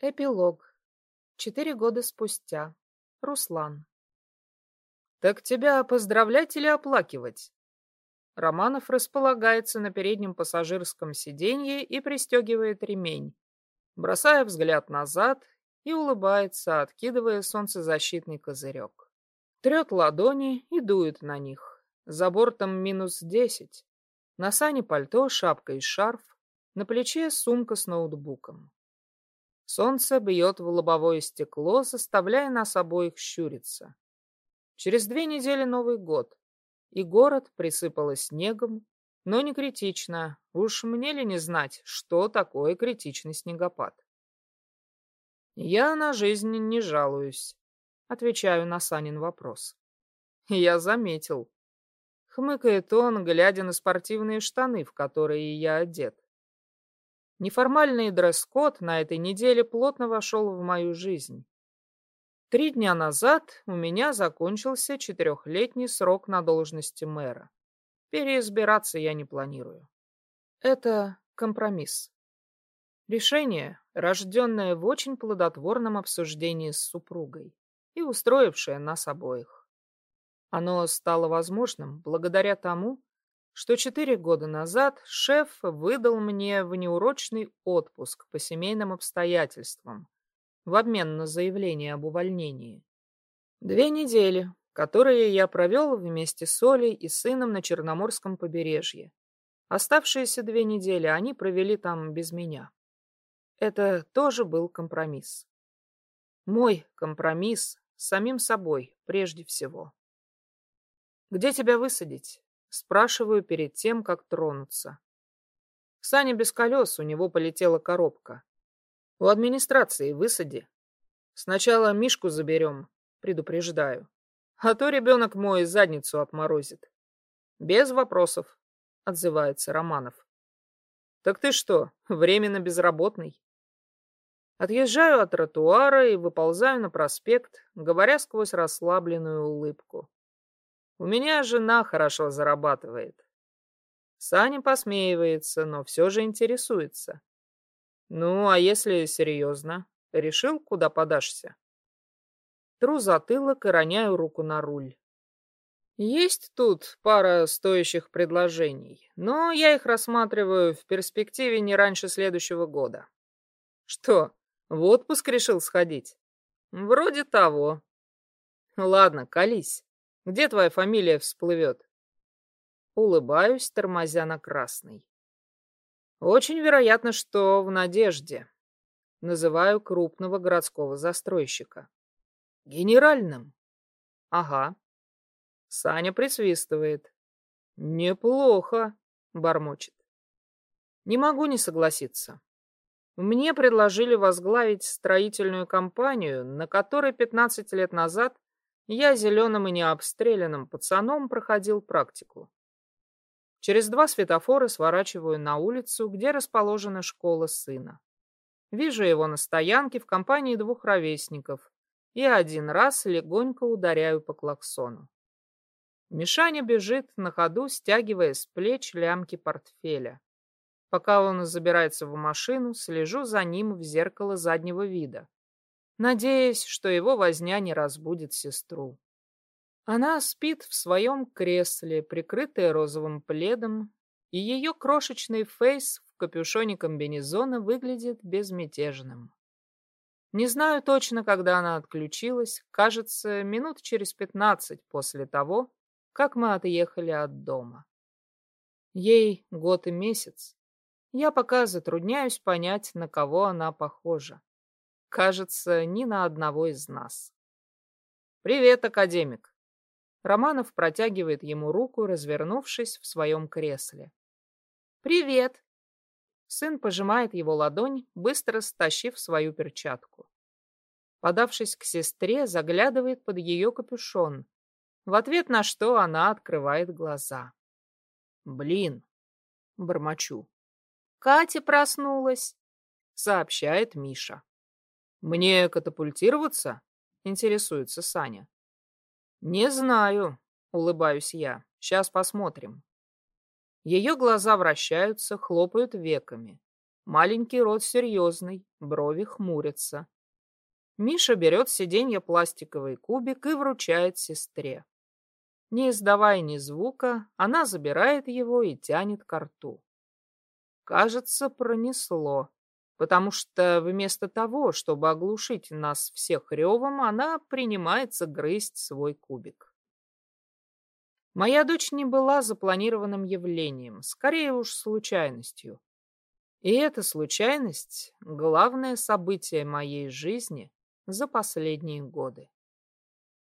Эпилог. Четыре года спустя. Руслан. «Так тебя поздравлять или оплакивать?» Романов располагается на переднем пассажирском сиденье и пристегивает ремень, бросая взгляд назад и улыбается, откидывая солнцезащитный козырек. Трет ладони и дует на них. За бортом минус десять. На сане пальто, шапка и шарф, на плече сумка с ноутбуком. Солнце бьет в лобовое стекло, заставляя нас обоих щуриться. Через две недели Новый год, и город присыпало снегом, но не критично. Уж мне ли не знать, что такое критичный снегопад? Я на жизнь не жалуюсь, отвечаю на Санин вопрос. Я заметил. Хмыкает он, глядя на спортивные штаны, в которые я одет. Неформальный дресс-код на этой неделе плотно вошел в мою жизнь. Три дня назад у меня закончился четырехлетний срок на должности мэра. Переизбираться я не планирую. Это компромисс. Решение, рожденное в очень плодотворном обсуждении с супругой и устроившее нас обоих. Оно стало возможным благодаря тому, что четыре года назад шеф выдал мне внеурочный отпуск по семейным обстоятельствам в обмен на заявление об увольнении. Две недели, которые я провел вместе с Олей и сыном на Черноморском побережье. Оставшиеся две недели они провели там без меня. Это тоже был компромисс. Мой компромисс с самим собой, прежде всего. «Где тебя высадить?» Спрашиваю перед тем, как тронуться. Саня без колес, у него полетела коробка. У администрации высади. Сначала Мишку заберем, предупреждаю. А то ребенок мой задницу отморозит. Без вопросов, отзывается Романов. Так ты что, временно безработный? Отъезжаю от тротуара и выползаю на проспект, говоря сквозь расслабленную улыбку. У меня жена хорошо зарабатывает. Саня посмеивается, но все же интересуется. Ну, а если серьезно? Решил, куда подашься? Тру затылок и роняю руку на руль. Есть тут пара стоящих предложений, но я их рассматриваю в перспективе не раньше следующего года. Что, в отпуск решил сходить? Вроде того. Ладно, колись. Где твоя фамилия всплывет? Улыбаюсь, тормозя на красный. Очень вероятно, что в Надежде. Называю крупного городского застройщика. Генеральным? Ага. Саня присвистывает. Неплохо, бормочет. Не могу не согласиться. Мне предложили возглавить строительную компанию, на которой 15 лет назад я зеленым и необстрелянным пацаном проходил практику. Через два светофора сворачиваю на улицу, где расположена школа сына. Вижу его на стоянке в компании двух ровесников и один раз легонько ударяю по клаксону. Мишаня бежит на ходу, стягивая с плеч лямки портфеля. Пока он забирается в машину, слежу за ним в зеркало заднего вида надеясь, что его возня не разбудит сестру. Она спит в своем кресле, прикрытая розовым пледом, и ее крошечный фейс в капюшоне комбинезона выглядит безмятежным. Не знаю точно, когда она отключилась, кажется, минут через пятнадцать после того, как мы отъехали от дома. Ей год и месяц. Я пока затрудняюсь понять, на кого она похожа. Кажется, ни на одного из нас. «Привет, академик!» Романов протягивает ему руку, развернувшись в своем кресле. «Привет!» Сын пожимает его ладонь, быстро стащив свою перчатку. Подавшись к сестре, заглядывает под ее капюшон, в ответ на что она открывает глаза. «Блин!» — бормочу. «Катя проснулась!» — сообщает Миша. «Мне катапультироваться?» — интересуется Саня. «Не знаю», — улыбаюсь я. «Сейчас посмотрим». Ее глаза вращаются, хлопают веками. Маленький рот серьезный, брови хмурятся. Миша берет с сиденья пластиковый кубик и вручает сестре. Не издавая ни звука, она забирает его и тянет ко рту. Кажется, пронесло, потому что вместо того, чтобы оглушить нас всех ревом, она принимается грызть свой кубик. Моя дочь не была запланированным явлением, скорее уж случайностью. И эта случайность — главное событие моей жизни за последние годы.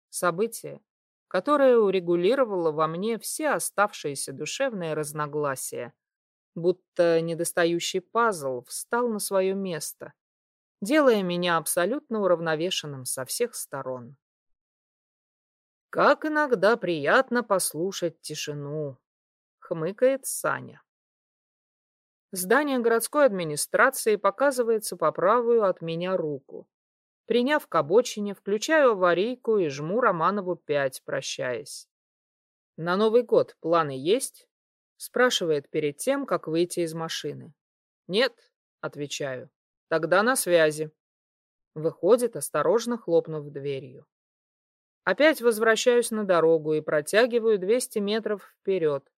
Событие, которое урегулировало во мне все оставшиеся душевные разногласия, будто недостающий пазл встал на свое место, делая меня абсолютно уравновешенным со всех сторон. Как иногда приятно послушать тишину, хмыкает Саня. Здание городской администрации показывается по правую от меня руку. Приняв к обочине, включаю аварийку и жму Романову пять, прощаясь. «На Новый год планы есть?» — спрашивает перед тем, как выйти из машины. «Нет», — отвечаю. «Тогда на связи». Выходит, осторожно хлопнув дверью. Опять возвращаюсь на дорогу и протягиваю 200 метров вперед,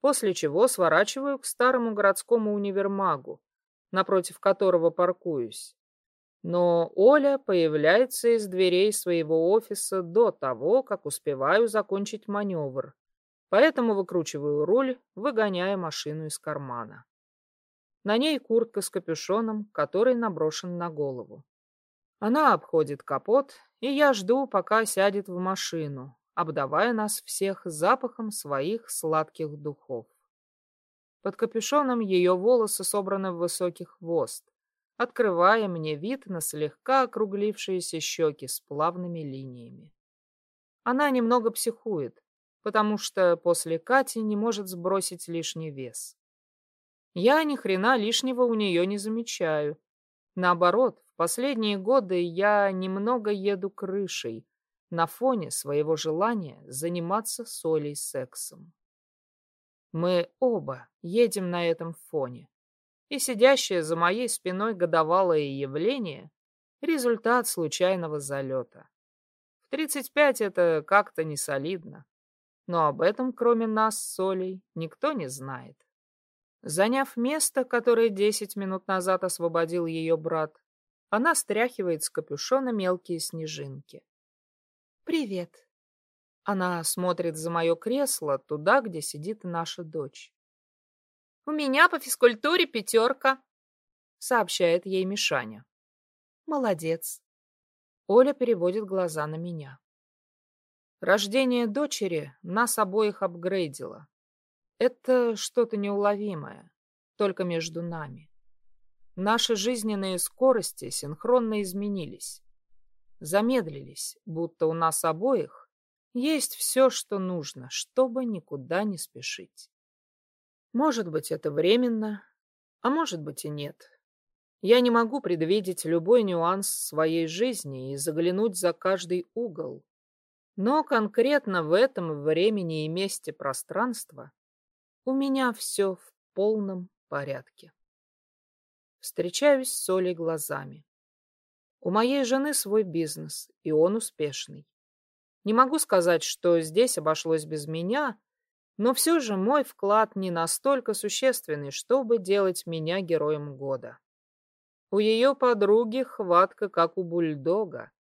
после чего сворачиваю к старому городскому универмагу, напротив которого паркуюсь. Но Оля появляется из дверей своего офиса до того, как успеваю закончить маневр, поэтому выкручиваю руль, выгоняя машину из кармана. На ней куртка с капюшоном, который наброшен на голову. Она обходит капот, и я жду, пока сядет в машину, обдавая нас всех запахом своих сладких духов. Под капюшоном ее волосы собраны в высокий хвост, открывая мне вид на слегка округлившиеся щеки с плавными линиями. Она немного психует, потому что после Кати не может сбросить лишний вес. Я ни хрена лишнего у нее не замечаю. Наоборот, в последние годы я немного еду крышей, на фоне своего желания заниматься с Олей сексом. Мы оба едем на этом фоне, и сидящее за моей спиной годовалое явление — результат случайного залета. В 35 это как-то не солидно, но об этом, кроме нас с Олей, никто не знает. Заняв место, которое десять минут назад освободил ее брат, она стряхивает с капюшона мелкие снежинки. «Привет». Она смотрит за мое кресло, туда, где сидит наша дочь. «У меня по физкультуре пятерка», — сообщает ей Мишаня. «Молодец». Оля переводит глаза на меня. Рождение дочери нас обоих апгрейдило. Это что-то неуловимое, только между нами. Наши жизненные скорости синхронно изменились замедлились, будто у нас обоих есть все, что нужно, чтобы никуда не спешить. Может быть, это временно, а может быть и нет. Я не могу предвидеть любой нюанс своей жизни и заглянуть за каждый угол. Но конкретно в этом времени и месте пространства у меня все в полном порядке. Встречаюсь с Олей глазами. У моей жены свой бизнес, и он успешный. Не могу сказать, что здесь обошлось без меня, но все же мой вклад не настолько существенный, чтобы делать меня героем года. У ее подруги хватка, как у бульдога,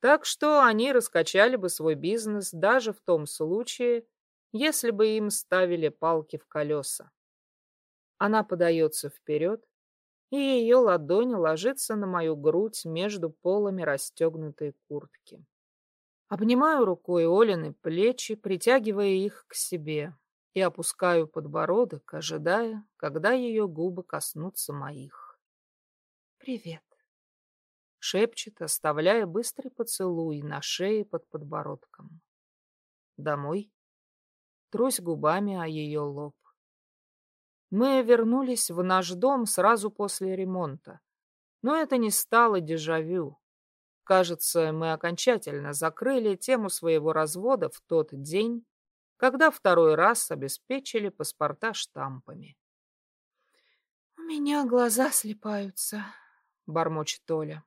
так что они раскачали бы свой бизнес даже в том случае, если бы им ставили палки в колеса. Она подается вперед, и ее ладонь ложится на мою грудь между полами расстегнутой куртки. Обнимаю рукой Олины плечи, притягивая их к себе, и опускаю подбородок, ожидая, когда ее губы коснутся моих. «Привет», — шепчет, оставляя быстрый поцелуй на шее под подбородком. «Домой?» Трусь губами о ее лоб. Мы вернулись в наш дом сразу после ремонта. Но это не стало дежавю. Кажется, мы окончательно закрыли тему своего развода в тот день, когда второй раз обеспечили паспорта штампами. «У меня глаза слепаются, бормочет Оля.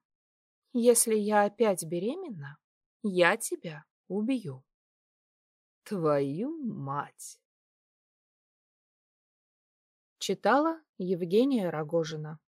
Если я опять беременна, я тебя убью. Твою мать! Читала Евгения Рогожина